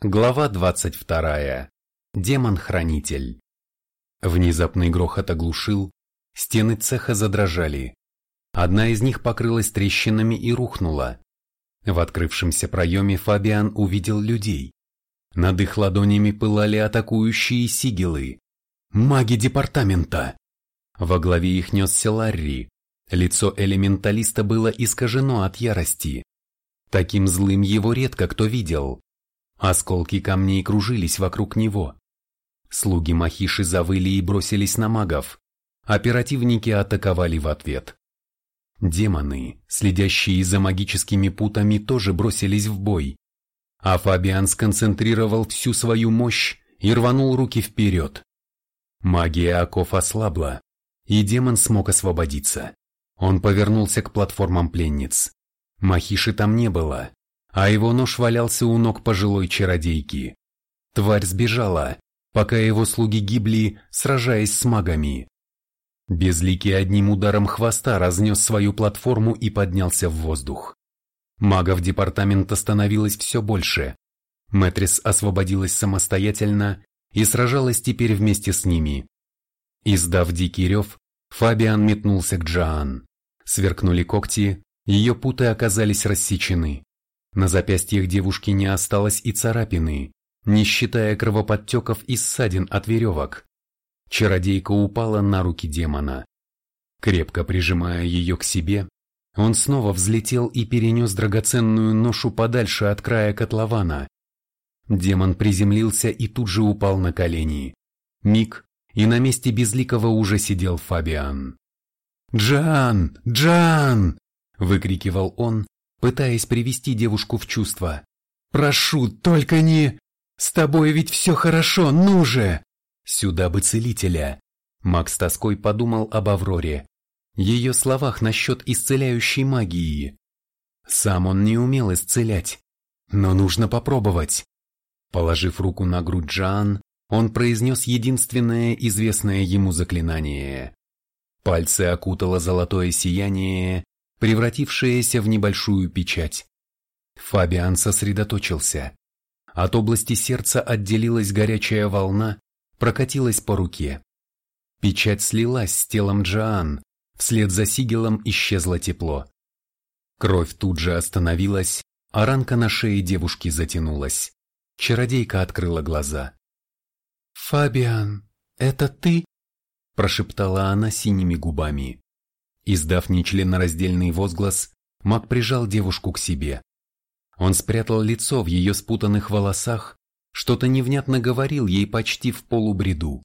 Глава 22. Демон-хранитель. Внезапный грохот оглушил, стены цеха задрожали. Одна из них покрылась трещинами и рухнула. В открывшемся проеме Фабиан увидел людей. Над их ладонями пылали атакующие сигилы. Маги департамента! Во главе их несся Ларри. Лицо элементалиста было искажено от ярости. Таким злым его редко кто видел. Осколки камней кружились вокруг него. Слуги Махиши завыли и бросились на магов. Оперативники атаковали в ответ. Демоны, следящие за магическими путами, тоже бросились в бой. А Фабиан сконцентрировал всю свою мощь и рванул руки вперед. Магия оков ослабла, и демон смог освободиться. Он повернулся к платформам пленниц. Махиши там не было, а его нож валялся у ног пожилой чародейки. Тварь сбежала, пока его слуги гибли, сражаясь с магами. Безликий одним ударом хвоста разнес свою платформу и поднялся в воздух. Магов департамента становилось все больше. Мэтрис освободилась самостоятельно и сражалась теперь вместе с ними. Издав дикий рев, Фабиан метнулся к Джоан. Сверкнули когти, ее путы оказались рассечены. На запястьях девушки не осталось и царапины, не считая кровоподтеков и ссадин от веревок. Чародейка упала на руки демона. Крепко прижимая ее к себе, он снова взлетел и перенес драгоценную ношу подальше от края котлована. Демон приземлился и тут же упал на колени. Миг, и на месте Безликого уже сидел Фабиан. «Джан! Джан!» – выкрикивал он, пытаясь привести девушку в чувство. «Прошу, только не... С тобой ведь все хорошо, ну же!» «Сюда бы целителя!» Макс тоской подумал об Авроре. Ее словах насчет исцеляющей магии. Сам он не умел исцелять, но нужно попробовать. Положив руку на грудь Джан, он произнес единственное известное ему заклинание. Пальцы окутало золотое сияние, превратившееся в небольшую печать. Фабиан сосредоточился. От области сердца отделилась горячая волна, прокатилась по руке. Печать слилась с телом Джоан, вслед за сигелом исчезло тепло. Кровь тут же остановилась, а ранка на шее девушки затянулась. Чародейка открыла глаза. «Фабиан, это ты?» – прошептала она синими губами. Издав нечленораздельный возглас, маг прижал девушку к себе. Он спрятал лицо в ее спутанных волосах, что-то невнятно говорил ей почти в полубреду.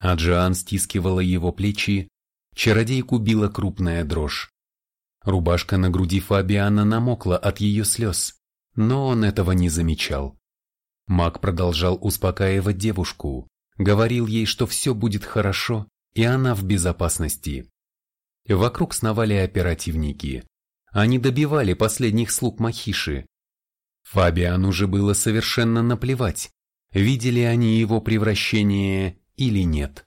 А Джоан стискивала его плечи, чародейку била крупная дрожь. Рубашка на груди Фабиана намокла от ее слез, но он этого не замечал. Маг продолжал успокаивать девушку, говорил ей, что все будет хорошо, и она в безопасности. Вокруг сновали оперативники. Они добивали последних слуг Махиши. Фабиану же было совершенно наплевать, видели они его превращение или нет.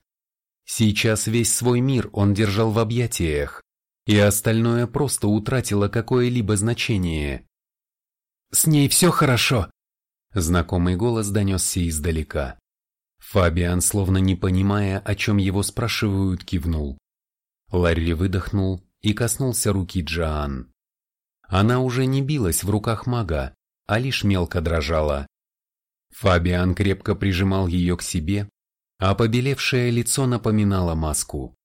Сейчас весь свой мир он держал в объятиях, и остальное просто утратило какое-либо значение. «С ней все хорошо!» Знакомый голос донесся издалека. Фабиан, словно не понимая, о чем его спрашивают, кивнул. Ларри выдохнул и коснулся руки Джоан. Она уже не билась в руках мага, а лишь мелко дрожала. Фабиан крепко прижимал ее к себе, а побелевшее лицо напоминало маску.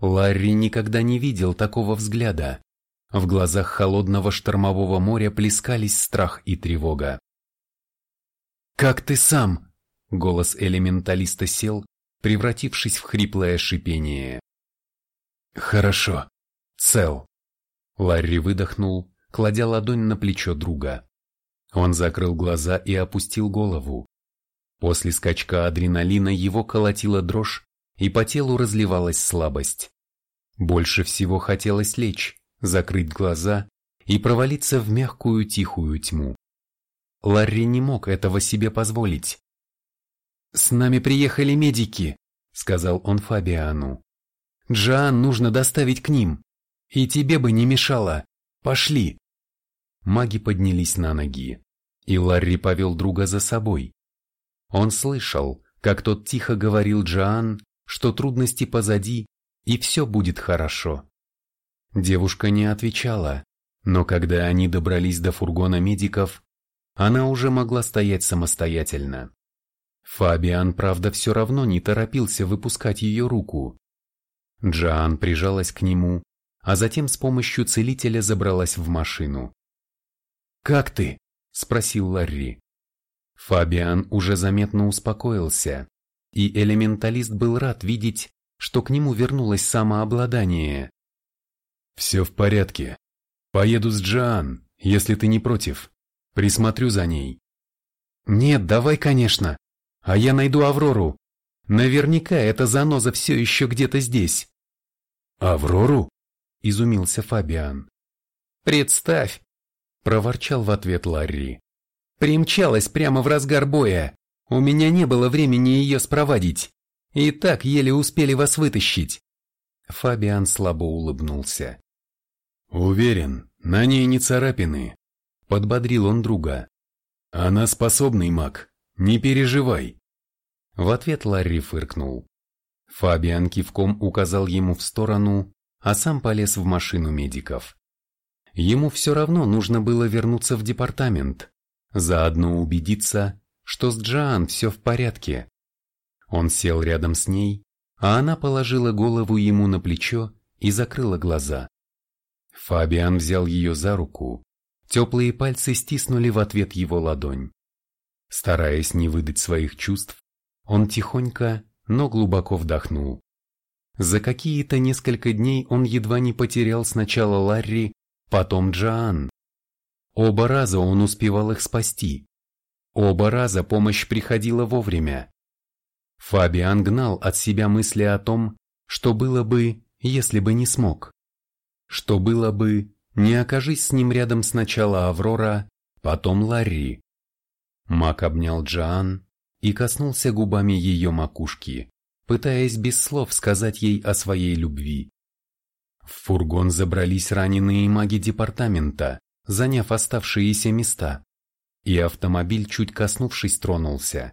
Ларри никогда не видел такого взгляда. В глазах холодного штормового моря плескались страх и тревога. «Как ты сам?» — голос элементалиста сел, превратившись в хриплое шипение. Хорошо. Цел. Ларри выдохнул, кладя ладонь на плечо друга. Он закрыл глаза и опустил голову. После скачка адреналина его колотила дрожь, и по телу разливалась слабость. Больше всего хотелось лечь, закрыть глаза и провалиться в мягкую тихую тьму. Ларри не мог этого себе позволить. «С нами приехали медики», — сказал он Фабиану. Джоан нужно доставить к ним. И тебе бы не мешало. Пошли. Маги поднялись на ноги. и Ларри повел друга за собой. Он слышал, как тот тихо говорил Джоан, что трудности позади, и все будет хорошо. Девушка не отвечала, но когда они добрались до фургона медиков, она уже могла стоять самостоятельно. Фабиан, правда, все равно не торопился выпускать ее руку. Джоан прижалась к нему, а затем с помощью целителя забралась в машину. «Как ты?» – спросил Ларри. Фабиан уже заметно успокоился, и элементалист был рад видеть, что к нему вернулось самообладание. «Все в порядке. Поеду с Джоан, если ты не против. Присмотрю за ней». «Нет, давай, конечно. А я найду Аврору. Наверняка эта заноза все еще где-то здесь». «Аврору?» – изумился Фабиан. «Представь!» – проворчал в ответ Ларри. «Примчалась прямо в разгар боя. У меня не было времени ее спровадить. И так еле успели вас вытащить». Фабиан слабо улыбнулся. «Уверен, на ней не царапины», – подбодрил он друга. «Она способный маг, не переживай». В ответ Ларри фыркнул. Фабиан кивком указал ему в сторону, а сам полез в машину медиков. Ему все равно нужно было вернуться в департамент, заодно убедиться, что с Джоан все в порядке. Он сел рядом с ней, а она положила голову ему на плечо и закрыла глаза. Фабиан взял ее за руку, теплые пальцы стиснули в ответ его ладонь. Стараясь не выдать своих чувств, он тихонько, но глубоко вдохнул. За какие-то несколько дней он едва не потерял сначала Ларри, потом Джоан. Оба раза он успевал их спасти. Оба раза помощь приходила вовремя. Фабиан гнал от себя мысли о том, что было бы, если бы не смог. Что было бы, не окажись с ним рядом сначала Аврора, потом Ларри. Мак обнял Джоан и коснулся губами ее макушки пытаясь без слов сказать ей о своей любви. В фургон забрались раненые маги департамента, заняв оставшиеся места, и автомобиль, чуть коснувшись, тронулся.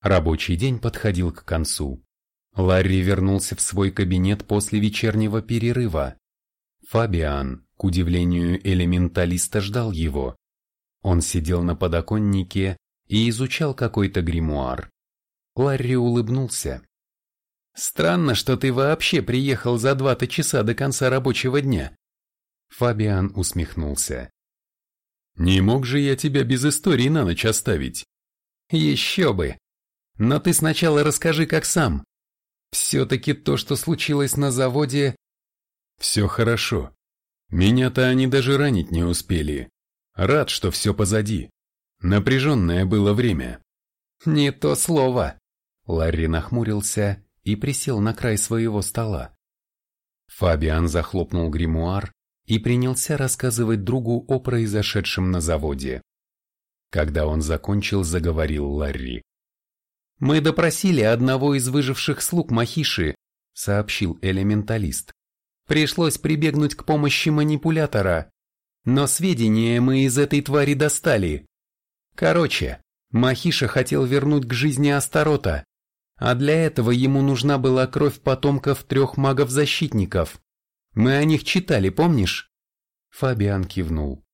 Рабочий день подходил к концу. Ларри вернулся в свой кабинет после вечернего перерыва. Фабиан, к удивлению элементалиста, ждал его. Он сидел на подоконнике и изучал какой-то гримуар. Ларри улыбнулся. «Странно, что ты вообще приехал за два-то часа до конца рабочего дня». Фабиан усмехнулся. «Не мог же я тебя без истории на ночь оставить?» «Еще бы! Но ты сначала расскажи, как сам. Все-таки то, что случилось на заводе...» «Все хорошо. Меня-то они даже ранить не успели. Рад, что все позади. Напряженное было время». «Не то слово. Ларри нахмурился и присел на край своего стола. Фабиан захлопнул гримуар и принялся рассказывать другу о произошедшем на заводе. Когда он закончил, заговорил Ларри. «Мы допросили одного из выживших слуг Махиши», — сообщил элементалист. «Пришлось прибегнуть к помощи манипулятора, но сведения мы из этой твари достали. Короче, Махиша хотел вернуть к жизни Астарота, а для этого ему нужна была кровь потомков трех магов-защитников. Мы о них читали, помнишь? Фабиан кивнул.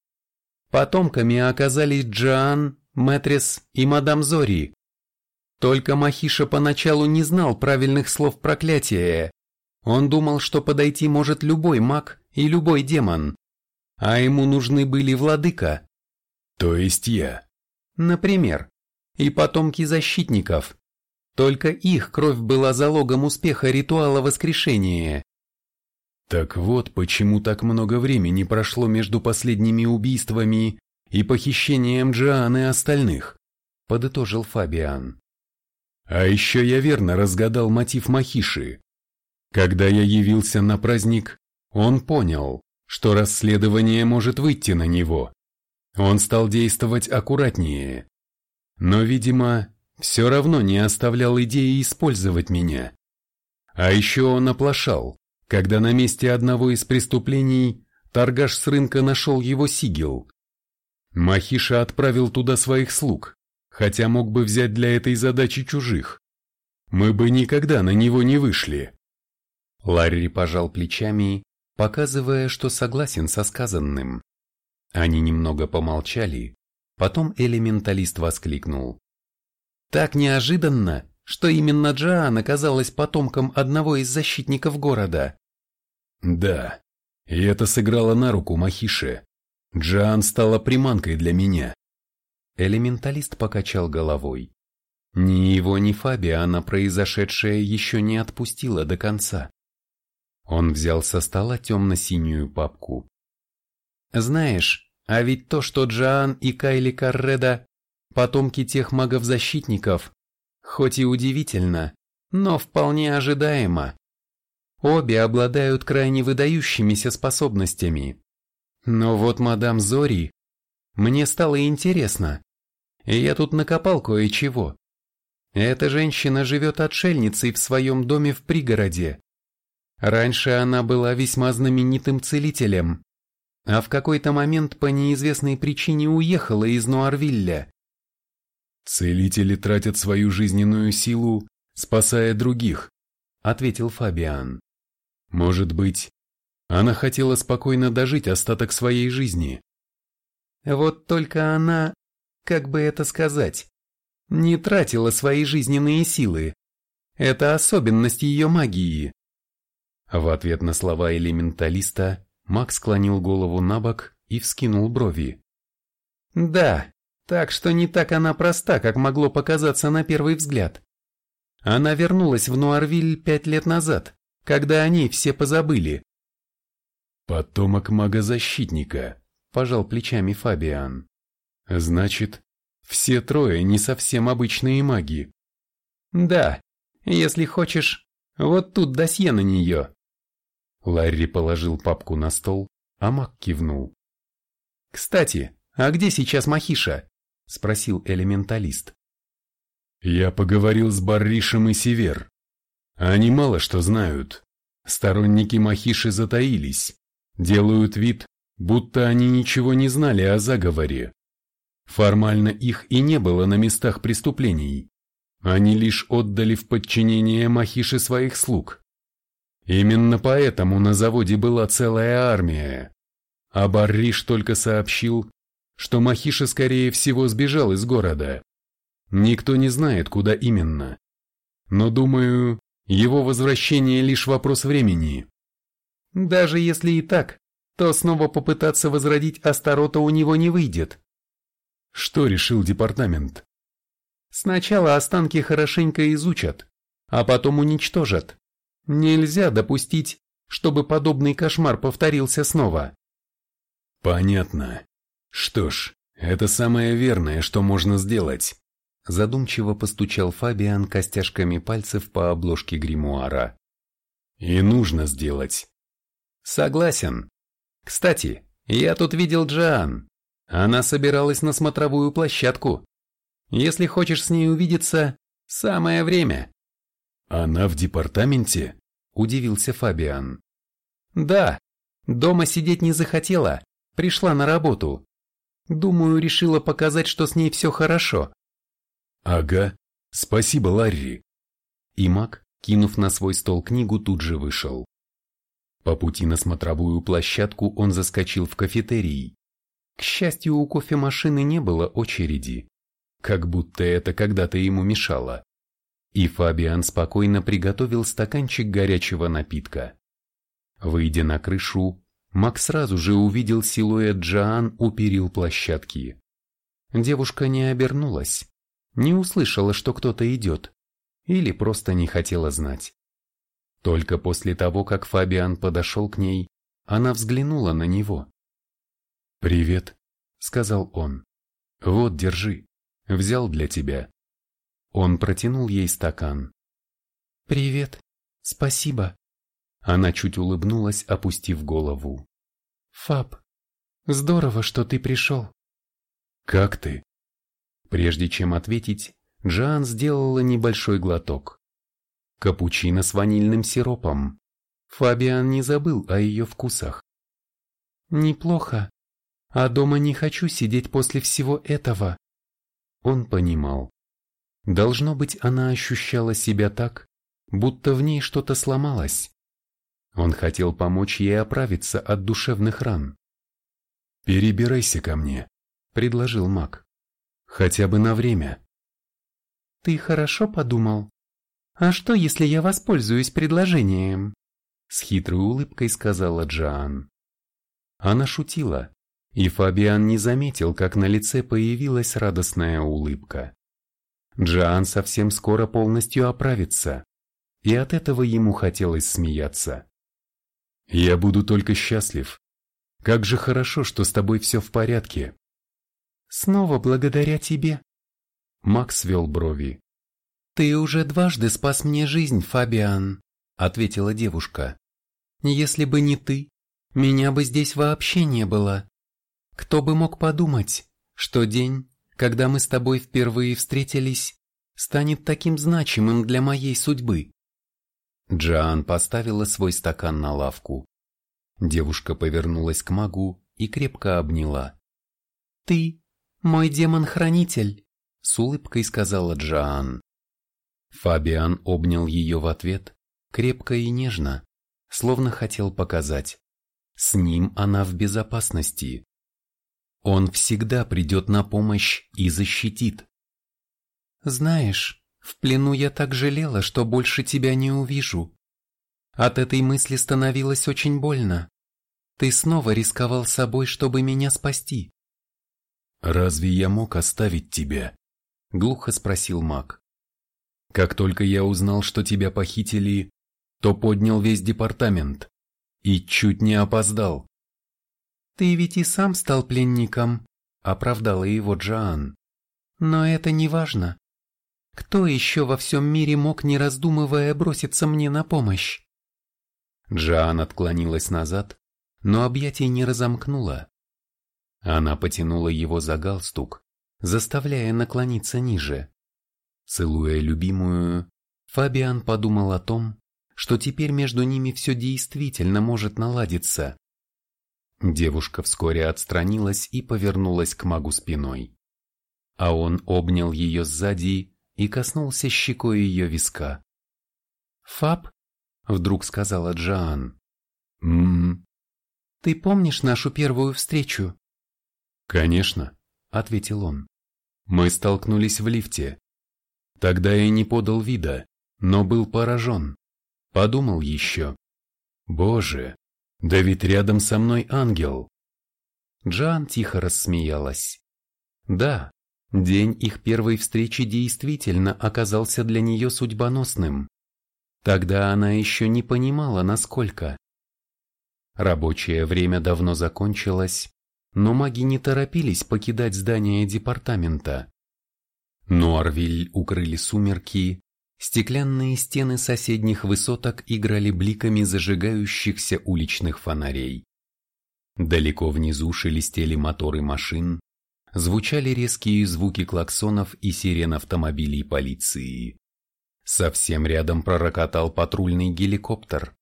Потомками оказались Джоан, Мэтрис и мадам Зори. Только Махиша поначалу не знал правильных слов проклятия. Он думал, что подойти может любой маг и любой демон. А ему нужны были владыка. То есть я. Например. И потомки защитников. Только их кровь была залогом успеха ритуала воскрешения. Так вот, почему так много времени прошло между последними убийствами и похищением Джоан и остальных, подытожил Фабиан. А еще я верно разгадал мотив Махиши. Когда я явился на праздник, он понял, что расследование может выйти на него. Он стал действовать аккуратнее. Но, видимо, все равно не оставлял идеи использовать меня. А еще он оплошал, когда на месте одного из преступлений торгаш с рынка нашел его сигел. Махиша отправил туда своих слуг, хотя мог бы взять для этой задачи чужих. Мы бы никогда на него не вышли. Ларри пожал плечами, показывая, что согласен со сказанным. Они немного помолчали, потом элементалист воскликнул. Так неожиданно, что именно Джоан оказалась потомком одного из защитников города. Да, и это сыграло на руку Махише. Джоан стала приманкой для меня. Элементалист покачал головой. Ни его, ни Фабиана произошедшее еще не отпустило до конца. Он взял со стола темно-синюю папку. «Знаешь, а ведь то, что Джоан и Кайли Карреда – потомки тех магов-защитников, хоть и удивительно, но вполне ожидаемо. Обе обладают крайне выдающимися способностями. Но вот мадам Зори, мне стало интересно, я тут накопал кое-чего. Эта женщина живет отшельницей в своем доме в пригороде. Раньше она была весьма знаменитым целителем, а в какой-то момент по неизвестной причине уехала из Нуарвилля. «Целители тратят свою жизненную силу, спасая других», — ответил Фабиан. «Может быть, она хотела спокойно дожить остаток своей жизни». Вот только она, как бы это сказать, не тратила свои жизненные силы. Это особенность ее магии. В ответ на слова элементалиста Макс склонил голову на бок и вскинул брови. Да, так что не так она проста, как могло показаться на первый взгляд. Она вернулась в Нуарвиль пять лет назад, когда о ней все позабыли. «Потомок мага-защитника», – пожал плечами Фабиан. «Значит, все трое не совсем обычные маги». «Да, если хочешь, вот тут досье на нее». Ларри положил папку на стол, а Мак кивнул. «Кстати, а где сейчас Махиша?» – спросил элементалист. «Я поговорил с Барришем и Север. Они мало что знают. Сторонники Махиши затаились, делают вид, будто они ничего не знали о заговоре. Формально их и не было на местах преступлений. Они лишь отдали в подчинение Махиши своих слуг. Именно поэтому на заводе была целая армия. А Барриш только сообщил, что Махиша скорее всего сбежал из города. Никто не знает, куда именно. Но думаю, его возвращение лишь вопрос времени. Даже если и так, то снова попытаться возродить Астарота у него не выйдет. Что решил департамент? Сначала останки хорошенько изучат, а потом уничтожат. Нельзя допустить, чтобы подобный кошмар повторился снова. Понятно. Что ж, это самое верное, что можно сделать. Задумчиво постучал Фабиан костяшками пальцев по обложке гримуара. И нужно сделать. Согласен. Кстати, я тут видел Джоан. Она собиралась на смотровую площадку. Если хочешь с ней увидеться, самое время. Она в департаменте? Удивился Фабиан. Да, дома сидеть не захотела, пришла на работу. Думаю, решила показать, что с ней все хорошо. Ага, спасибо, Ларри. И Мак, кинув на свой стол книгу, тут же вышел. По пути на смотровую площадку он заскочил в кафетерий. К счастью, у кофемашины не было очереди, как будто это когда-то ему мешало. И Фабиан спокойно приготовил стаканчик горячего напитка. Выйдя на крышу, Макс сразу же увидел силуэт Джоан у перил площадки. Девушка не обернулась, не услышала, что кто-то идет, или просто не хотела знать. Только после того, как Фабиан подошел к ней, она взглянула на него. «Привет», — сказал он. «Вот, держи. Взял для тебя». Он протянул ей стакан. «Привет. Спасибо». Она чуть улыбнулась, опустив голову. «Фаб, здорово, что ты пришел». «Как ты?» Прежде чем ответить, Джан сделала небольшой глоток. Капучино с ванильным сиропом. Фабиан не забыл о ее вкусах. «Неплохо. А дома не хочу сидеть после всего этого. Он понимал. Должно быть, она ощущала себя так, будто в ней что-то сломалось. Он хотел помочь ей оправиться от душевных ран. «Перебирайся ко мне», — предложил маг. «Хотя бы на время». «Ты хорошо подумал? А что, если я воспользуюсь предложением?» С хитрой улыбкой сказала Джоан. Она шутила, и Фабиан не заметил, как на лице появилась радостная улыбка. Джоан совсем скоро полностью оправится, и от этого ему хотелось смеяться. «Я буду только счастлив. Как же хорошо, что с тобой все в порядке». «Снова благодаря тебе». Макс вел брови. «Ты уже дважды спас мне жизнь, Фабиан», — ответила девушка. «Если бы не ты, меня бы здесь вообще не было. Кто бы мог подумать, что день, когда мы с тобой впервые встретились, станет таким значимым для моей судьбы?» Джоан поставила свой стакан на лавку. Девушка повернулась к магу и крепко обняла. «Ты мой демон-хранитель», — с улыбкой сказала Джоан. Фабиан обнял ее в ответ, крепко и нежно, словно хотел показать. С ним она в безопасности. Он всегда придет на помощь и защитит. «Знаешь, в плену я так жалела, что больше тебя не увижу. От этой мысли становилось очень больно. Ты снова рисковал собой, чтобы меня спасти. «Разве я мог оставить тебя?» — глухо спросил маг. «Как только я узнал, что тебя похитили, то поднял весь департамент и чуть не опоздал». «Ты ведь и сам стал пленником», — оправдала его Джоан. «Но это не важно. Кто еще во всем мире мог, не раздумывая, броситься мне на помощь? Джоан отклонилась назад, но объятий не разомкнула. Она потянула его за галстук, заставляя наклониться ниже. Целуя любимую, Фабиан подумал о том, что теперь между ними все действительно может наладиться. Девушка вскоре отстранилась и повернулась к магу спиной. А он обнял ее сзади и коснулся щекой ее виска. «Фаб?» — вдруг сказала Джоан. «М-м-м». «Ты помнишь нашу первую встречу?» «Конечно», — ответил он. «Мы столкнулись в лифте. Тогда я не подал вида, но был поражен. Подумал еще. Боже, да ведь рядом со мной ангел». Джан тихо рассмеялась. Да, День их первой встречи действительно оказался для нее судьбоносным. Тогда она еще не понимала, насколько. Рабочее время давно закончилось, но маги не торопились покидать здание департамента. Нуарвиль укрыли сумерки, стеклянные стены соседних высоток играли бликами зажигающихся уличных фонарей. Далеко внизу шелестели моторы машин, звучали резкие звуки клаксонов и сирен автомобилей полиции. Совсем рядом пророкотал патрульный геликоптер.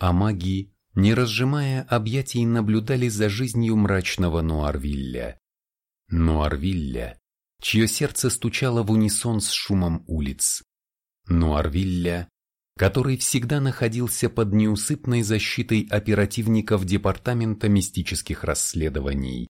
А маги, не разжимая объятий, наблюдали за жизнью мрачного Нуарвилля. Нуарвилля, чье сердце стучало в унисон с шумом улиц. Нуарвилля, который всегда находился под неусыпной защитой оперативников Департамента мистических расследований.